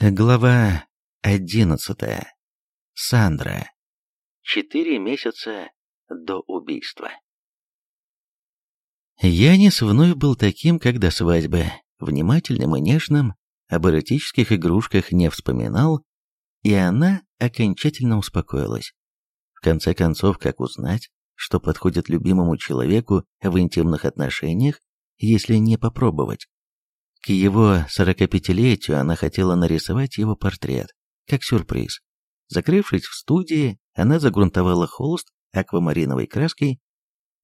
Глава одиннадцатая. Сандра. Четыре месяца до убийства. Янис вновь был таким, как до свадьбы, внимательным и нежным, об эротических игрушках не вспоминал, и она окончательно успокоилась. В конце концов, как узнать, что подходит любимому человеку в интимных отношениях, если не попробовать? К его 45-летию она хотела нарисовать его портрет, как сюрприз. Закрывшись в студии, она загрунтовала холст аквамариновой краской,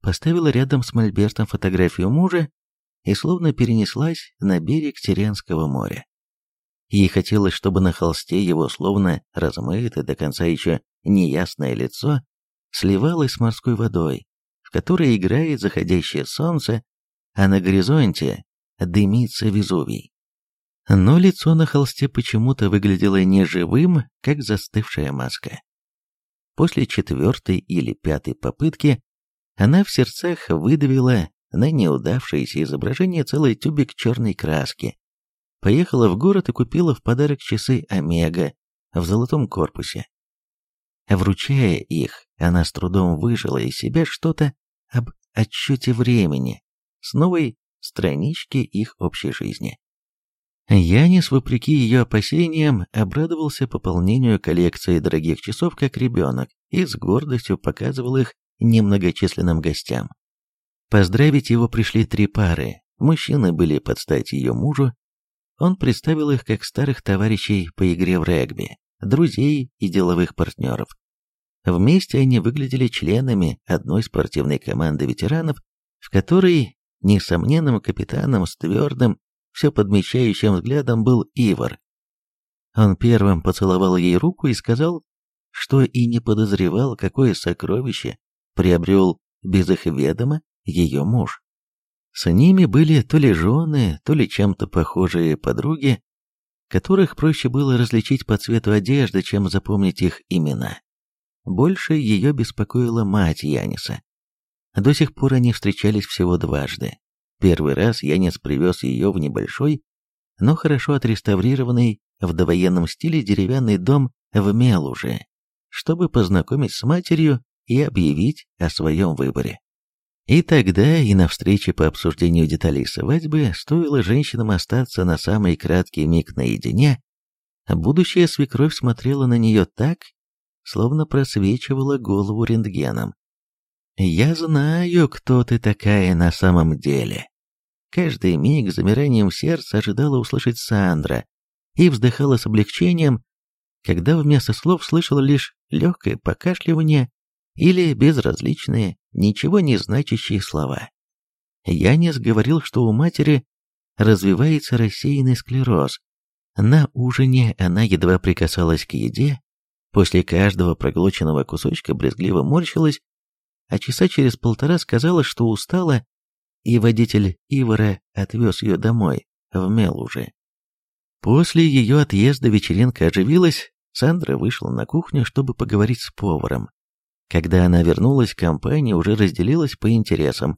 поставила рядом с мольбертом фотографию мужа и словно перенеслась на берег Теренского моря. Ей хотелось, чтобы на холсте его словно размытое до конца еще неясное лицо сливалось с морской водой, в которой играет заходящее солнце, а на горизонте дымится Везувий. Но лицо на холсте почему-то выглядело неживым, как застывшая маска. После четвертой или пятой попытки она в сердцах выдавила на неудавшееся изображение целый тюбик черной краски, поехала в город и купила в подарок часы Омега в золотом корпусе. Вручая их, она с трудом выжила из себя что-то об отчете времени с новой страничке их общей жизни. Янис, вопреки ее опасениям, обрадовался пополнению коллекции дорогих часов как ребенок и с гордостью показывал их немногочисленным гостям. Поздравить его пришли три пары, мужчины были под стать ее мужу, он представил их как старых товарищей по игре в регби, друзей и деловых партнеров. Вместе они выглядели членами одной спортивной команды ветеранов, в которой Несомненным капитаном с твердым, все подмечающим взглядом был Ивар. Он первым поцеловал ей руку и сказал, что и не подозревал, какое сокровище приобрел без их ведома ее муж. С ними были то ли жены, то ли чем-то похожие подруги, которых проще было различить по цвету одежды, чем запомнить их имена. Больше ее беспокоила мать Яниса. До сих пор они встречались всего дважды, Первый раз Янец привез ее в небольшой, но хорошо отреставрированный в довоенном стиле деревянный дом в Мелуже, чтобы познакомить с матерью и объявить о своем выборе. И тогда, и на встрече по обсуждению деталей свадьбы, стоило женщинам остаться на самый краткий миг наедине, а будущая свекровь смотрела на нее так, словно просвечивала голову рентгеном. Я знаю, кто ты такая на самом деле. Каждый миг замиранием сердца ожидала услышать Сандра и вздыхала с облегчением, когда вместо слов слышала лишь легкое покашливание или безразличные, ничего не значащие слова. Янис говорил, что у матери развивается рассеянный склероз. На ужине она едва прикасалась к еде, после каждого проглоченного кусочка брезгливо морщилась а часа через полтора сказала, что устала, и водитель Ивара отвез ее домой, в мел уже. После ее отъезда вечеринка оживилась, Сандра вышла на кухню, чтобы поговорить с поваром. Когда она вернулась, компания уже разделилась по интересам,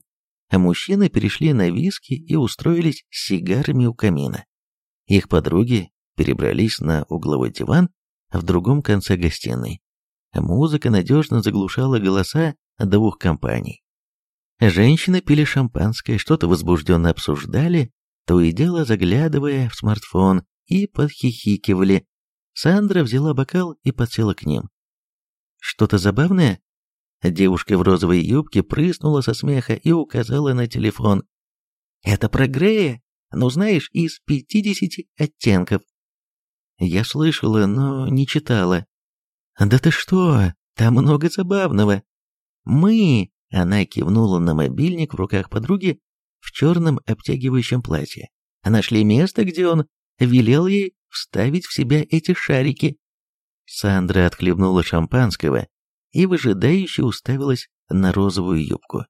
а мужчины перешли на виски и устроились с сигарами у камина. Их подруги перебрались на угловой диван в другом конце гостиной. Музыка надежно заглушала голоса двух компаний. Женщины пили шампанское, что-то возбужденно обсуждали, то и дело заглядывая в смартфон, и подхихикивали. Сандра взяла бокал и подсела к ним. «Что-то забавное?» Девушка в розовой юбке прыснула со смеха и указала на телефон. «Это про Грея, ну знаешь, из пятидесяти оттенков». Я слышала, но не читала. «Да ты что, там много забавного!» «Мы!» — она кивнула на мобильник в руках подруги в черном обтягивающем платье. «А «Нашли место, где он велел ей вставить в себя эти шарики». Сандра отхлебнула шампанского и выжидающе уставилась на розовую юбку.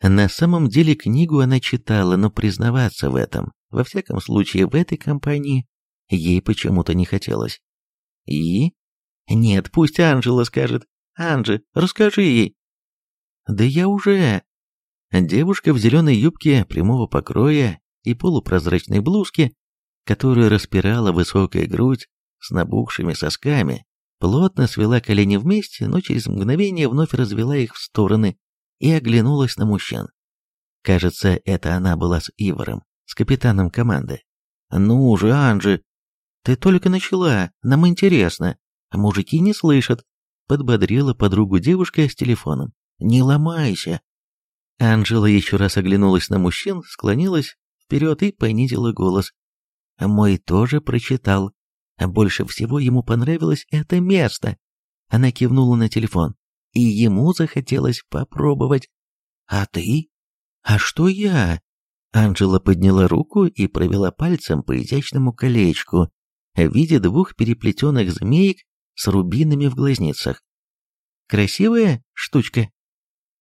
На самом деле книгу она читала, но признаваться в этом, во всяком случае в этой компании, ей почему-то не хотелось. И? Нет, пусть Анжела скажет. Анжи, расскажи ей. Да я уже... Девушка в зеленой юбке прямого покроя и полупрозрачной блузке, которую распирала высокая грудь с набухшими сосками, плотно свела колени вместе, но через мгновение вновь развела их в стороны и оглянулась на мужчин. Кажется, это она была с Ивором, с капитаном команды. «Ну же, Анджи, ты только начала, нам интересно, а мужики не слышат», подбодрила подругу девушка с телефоном. Не ломайся!» Анжела еще раз оглянулась на мужчин, склонилась вперед и понизила голос. «Мой тоже прочитал. Больше всего ему понравилось это место». Она кивнула на телефон. «И ему захотелось попробовать. А ты? А что я?» Анжела подняла руку и провела пальцем по изящному колечку в виде двух переплетенных змеек с рубинами в глазницах. «Красивая штучка?»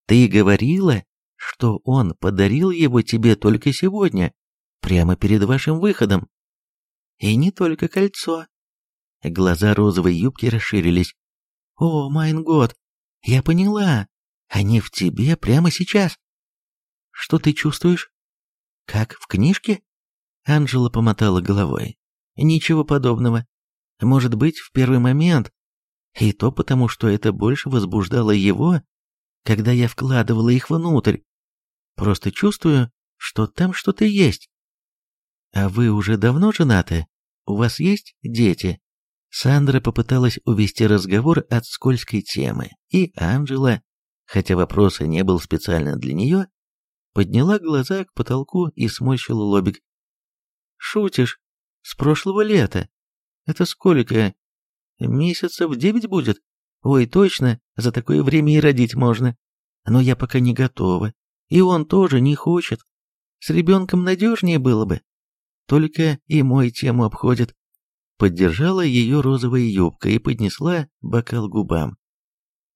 Ты говорила, что он подарил его тебе только сегодня, прямо перед вашим выходом. И не только кольцо. Глаза розовой юбки расширились. О, майн год, я поняла. Они в тебе прямо сейчас. Что ты чувствуешь? Как в книжке? Анжела помотала головой. Ничего подобного. Может быть, в первый момент. И то потому, что это больше возбуждало его, когда я вкладывала их внутрь. Просто чувствую, что там что-то есть. А вы уже давно женаты? У вас есть дети? Сандра попыталась увести разговор от скользкой темы, и Анжела, хотя вопрос и не был специально для нее, подняла глаза к потолку и сморщила лобик. «Шутишь? С прошлого лета? Это сколько? Месяцев девять будет?» Ой, точно, за такое время и родить можно. Но я пока не готова. И он тоже не хочет. С ребенком надежнее было бы. Только и мой тему обходит. Поддержала ее розовая юбка и поднесла бокал губам.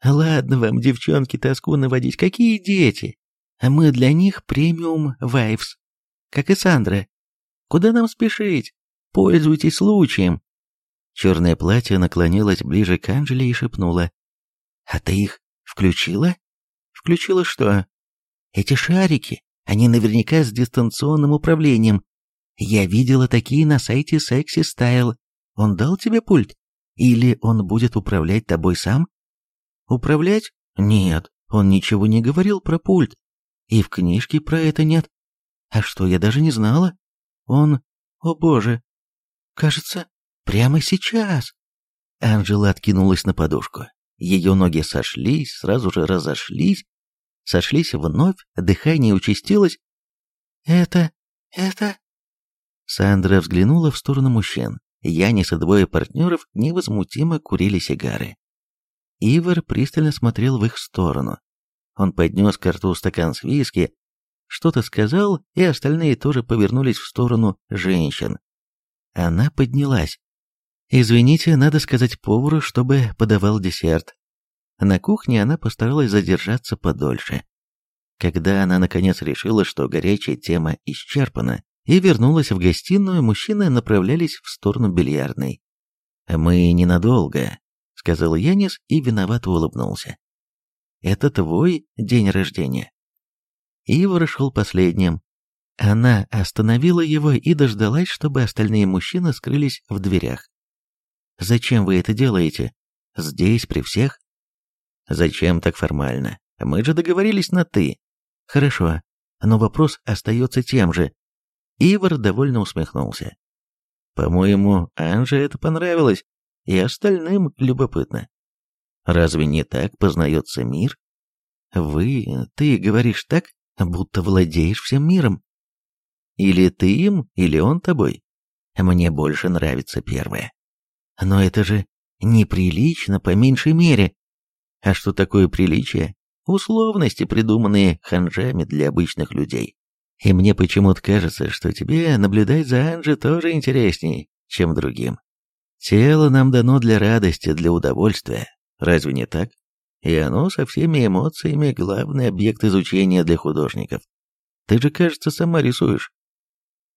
Ладно вам, девчонки, тоску наводить, какие дети? А мы для них премиум вайфс. Как и Сандра. Куда нам спешить? Пользуйтесь случаем. Черное платье наклонилось ближе к Анжеле и шепнуло. «А ты их включила?» «Включила что?» «Эти шарики. Они наверняка с дистанционным управлением. Я видела такие на сайте Sexy Style. Он дал тебе пульт? Или он будет управлять тобой сам?» «Управлять? Нет, он ничего не говорил про пульт. И в книжке про это нет. А что, я даже не знала. Он... О боже! Кажется, Прямо сейчас!» Анжела откинулась на подушку. Ее ноги сошлись, сразу же разошлись, сошлись вновь, дыхание участилось. «Это... это...» Сандра взглянула в сторону мужчин. Янис и двое партнеров невозмутимо курили сигары. Ивар пристально смотрел в их сторону. Он поднес к рту стакан с виски, что-то сказал, и остальные тоже повернулись в сторону женщин. Она поднялась. Извините, надо сказать повару, чтобы подавал десерт. На кухне она постаралась задержаться подольше. Когда она наконец решила, что горячая тема исчерпана, и вернулась в гостиную, мужчины направлялись в сторону бильярдной. «Мы ненадолго», — сказал Янис и виновато улыбнулся. «Это твой день рождения». Ивар шел последним. Она остановила его и дождалась, чтобы остальные мужчины скрылись в дверях. Зачем вы это делаете? Здесь, при всех? Зачем так формально? Мы же договорились на «ты». Хорошо, но вопрос остается тем же. Ивар довольно усмехнулся. По-моему, Анже это понравилось, и остальным любопытно. Разве не так познается мир? Вы, ты говоришь так, будто владеешь всем миром. Или ты им, или он тобой. Мне больше нравится первое. Но это же неприлично, по меньшей мере. А что такое приличие? Условности, придуманные ханжами для обычных людей. И мне почему-то кажется, что тебе наблюдать за Анжи тоже интересней, чем другим. Тело нам дано для радости, для удовольствия. Разве не так? И оно со всеми эмоциями главный объект изучения для художников. Ты же, кажется, сама рисуешь.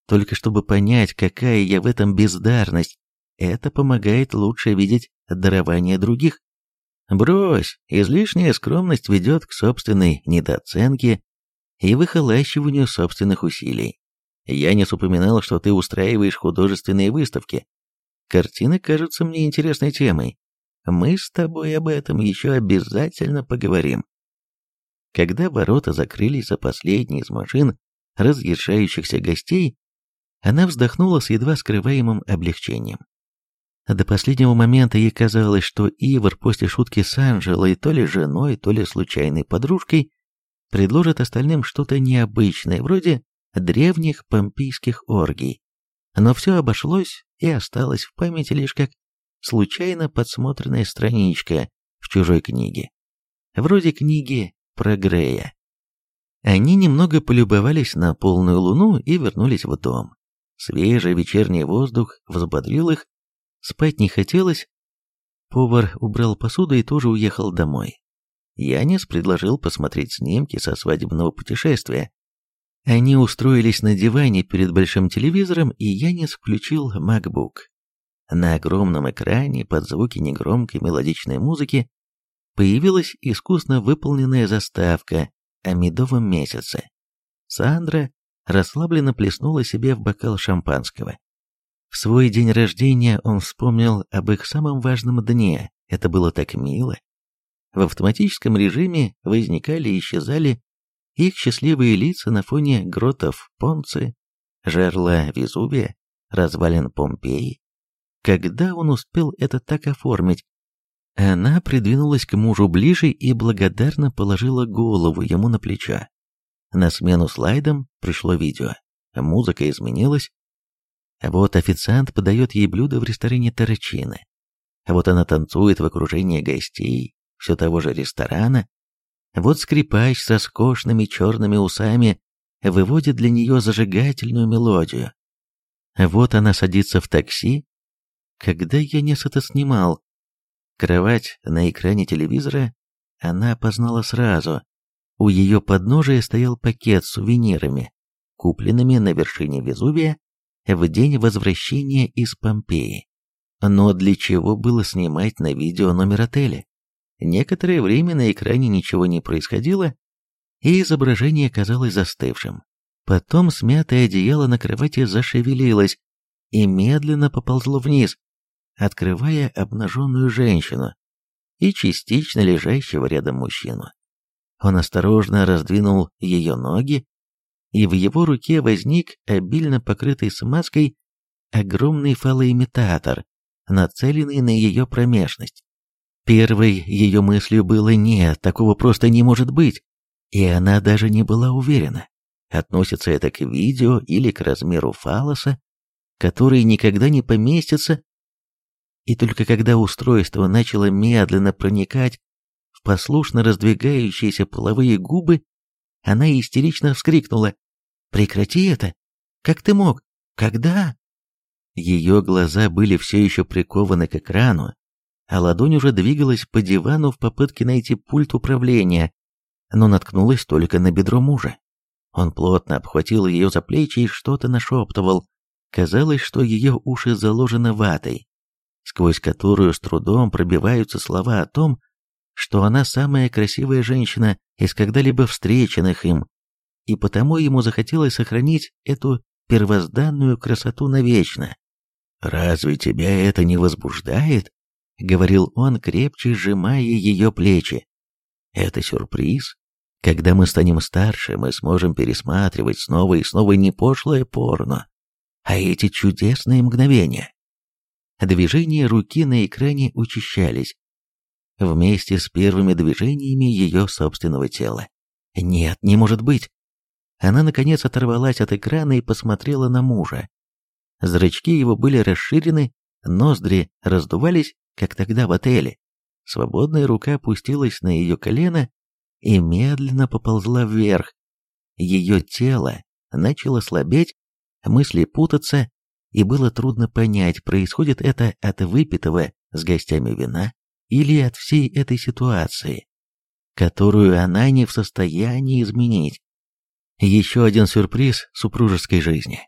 Только чтобы понять, какая я в этом бездарность, это помогает лучше видеть дарование других. Брось, излишняя скромность ведет к собственной недооценке и выхолащиванию собственных усилий. Янис упоминал, что ты устраиваешь художественные выставки. Картины кажутся мне интересной темой. Мы с тобой об этом еще обязательно поговорим. Когда ворота закрылись за последней из машин разъезжающихся гостей, она вздохнула с едва скрываемым облегчением. До последнего момента ей казалось, что Ивар после шутки с Анжелой, то ли женой, то ли случайной подружкой, предложит остальным что-то необычное, вроде древних помпийских оргий. Но все обошлось и осталось в памяти лишь как случайно подсмотренная страничка в чужой книге. Вроде книги про Грея. Они немного полюбовались на полную луну и вернулись в дом. Свежий вечерний воздух взбодрил их, Спать не хотелось. Повар убрал посуду и тоже уехал домой. Янис предложил посмотреть снимки со свадебного путешествия. Они устроились на диване перед большим телевизором, и Янис включил MacBook. На огромном экране под звуки негромкой мелодичной музыки появилась искусно выполненная заставка о медовом месяце. Сандра расслабленно плеснула себе в бокал шампанского. Свой день рождения он вспомнил об их самом важном дне. Это было так мило. В автоматическом режиме возникали и исчезали их счастливые лица на фоне гротов Понцы, жерла Везувия, развалин Помпеи. Когда он успел это так оформить? Она придвинулась к мужу ближе и благодарно положила голову ему на плечо. На смену слайдам пришло видео. Музыка изменилась, вот официант подает ей блюдо в ресторане Тарачина. Вот она танцует в окружении гостей все того же ресторана. Вот скрипач со скошными черными усами выводит для нее зажигательную мелодию. Вот она садится в такси. Когда я не это снимал, кровать на экране телевизора она опознала сразу. У ее подножия стоял пакет с сувенирами, купленными на вершине Везувия в день возвращения из Помпеи. Но для чего было снимать на видео номер отеля? Некоторое время на экране ничего не происходило, и изображение казалось застывшим. Потом смятое одеяло на кровати зашевелилось и медленно поползло вниз, открывая обнаженную женщину и частично лежащего рядом мужчину. Он осторожно раздвинул ее ноги и в его руке возник обильно покрытый смазкой огромный фалоимитатор, нацеленный на ее промежность. Первой ее мыслью было «нет, такого просто не может быть», и она даже не была уверена, относится это к видео или к размеру фалоса, который никогда не поместится, и только когда устройство начало медленно проникать в послушно раздвигающиеся половые губы, она истерично вскрикнула Прекрати это! Как ты мог? Когда?» Ее глаза были все еще прикованы к экрану, а ладонь уже двигалась по дивану в попытке найти пульт управления, но наткнулась только на бедро мужа. Он плотно обхватил ее за плечи и что-то нашептывал. Казалось, что ее уши заложены ватой, сквозь которую с трудом пробиваются слова о том, что она самая красивая женщина из когда-либо встреченных им, и потому ему захотелось сохранить эту первозданную красоту навечно. «Разве тебя это не возбуждает?» — говорил он, крепче сжимая ее плечи. «Это сюрприз. Когда мы станем старше, мы сможем пересматривать снова и снова не пошлое порно, а эти чудесные мгновения». Движения руки на экране учащались, вместе с первыми движениями ее собственного тела. «Нет, не может быть!» Она, наконец, оторвалась от экрана и посмотрела на мужа. Зрачки его были расширены, ноздри раздувались, как тогда в отеле. Свободная рука опустилась на ее колено и медленно поползла вверх. Ее тело начало слабеть, мысли путаться, и было трудно понять, происходит это от выпитого с гостями вина или от всей этой ситуации, которую она не в состоянии изменить. Еще один сюрприз супружеской жизни.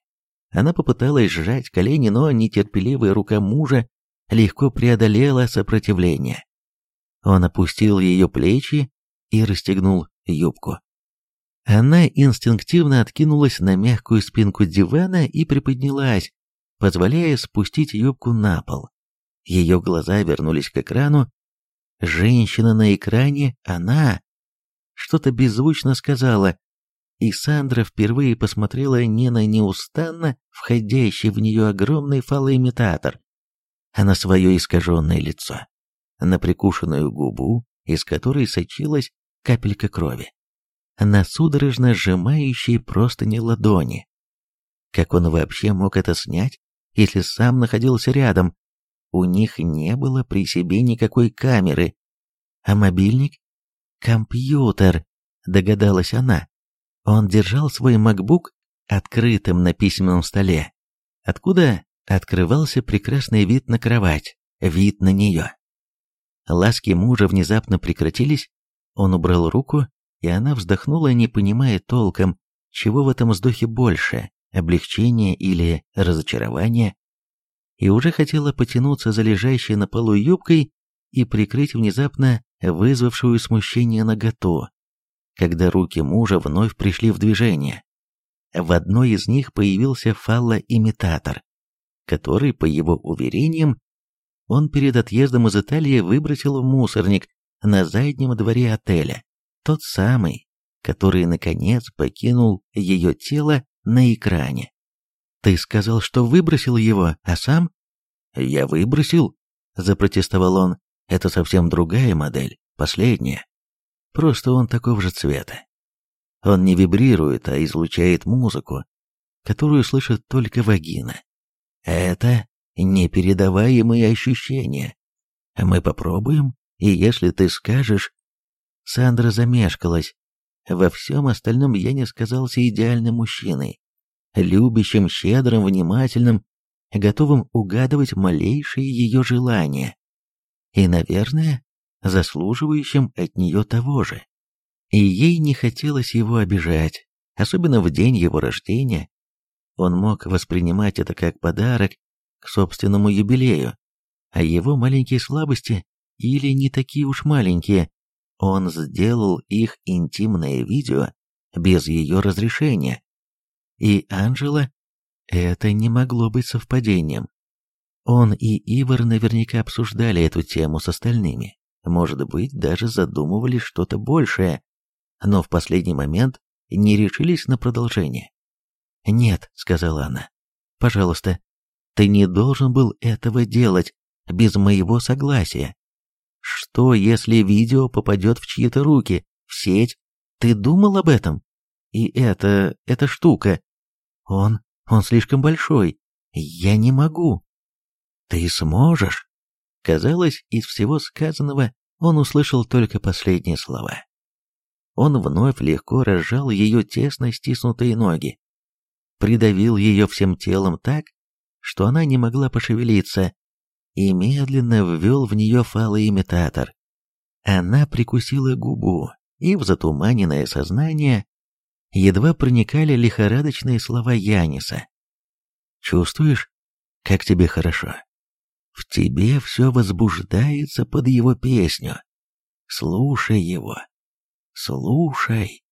Она попыталась сжать колени, но нетерпеливая рука мужа легко преодолела сопротивление. Он опустил ее плечи и расстегнул юбку. Она инстинктивно откинулась на мягкую спинку дивана и приподнялась, позволяя спустить юбку на пол. Ее глаза вернулись к экрану. Женщина на экране, она... Что-то беззвучно сказала, и Сандра впервые посмотрела не на неустанно входящий в нее огромный фалоимитатор, а на свое искаженное лицо, на прикушенную губу, из которой сочилась капелька крови, на судорожно сжимающие простыни ладони. Как он вообще мог это снять, если сам находился рядом? У них не было при себе никакой камеры. А мобильник? Компьютер, догадалась она. Он держал свой MacBook открытым на письменном столе, откуда открывался прекрасный вид на кровать, вид на нее. Ласки мужа внезапно прекратились, он убрал руку, и она вздохнула, не понимая толком, чего в этом вздохе больше, облегчения или разочарования, и уже хотела потянуться за лежащей на полу юбкой и прикрыть внезапно вызвавшую смущение наготу, когда руки мужа вновь пришли в движение. В одной из них появился фаллоимитатор, который, по его уверениям, он перед отъездом из Италии выбросил в мусорник на заднем дворе отеля, тот самый, который, наконец, покинул ее тело на экране. «Ты сказал, что выбросил его, а сам?» «Я выбросил», — запротестовал он. «Это совсем другая модель, последняя». Просто он такого же цвета. Он не вибрирует, а излучает музыку, которую слышит только вагина. Это непередаваемые ощущения. Мы попробуем, и если ты скажешь... Сандра замешкалась. Во всем остальном я не сказался идеальным мужчиной. Любящим, щедрым, внимательным, готовым угадывать малейшие ее желания. И, наверное, заслуживающим от нее того же. И ей не хотелось его обижать, особенно в день его рождения. Он мог воспринимать это как подарок к собственному юбилею, а его маленькие слабости, или не такие уж маленькие, он сделал их интимное видео без ее разрешения. И Анжела это не могло быть совпадением. Он и Ивар наверняка обсуждали эту тему с остальными может быть, даже задумывали что-то большее, но в последний момент не решились на продолжение. «Нет», — сказала она, — «пожалуйста, ты не должен был этого делать без моего согласия. Что, если видео попадет в чьи-то руки, в сеть? Ты думал об этом? И это... эта штука. Он... он слишком большой. Я не могу». «Ты сможешь?» Казалось, из всего сказанного он услышал только последние слова. Он вновь легко разжал ее тесно стиснутые ноги, придавил ее всем телом так, что она не могла пошевелиться, и медленно ввел в нее фалоимитатор. Она прикусила губу, и в затуманенное сознание едва проникали лихорадочные слова Яниса. «Чувствуешь, как тебе хорошо?» В тебе все возбуждается под его песню. Слушай его. Слушай.